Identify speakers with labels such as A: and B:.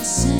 A: It's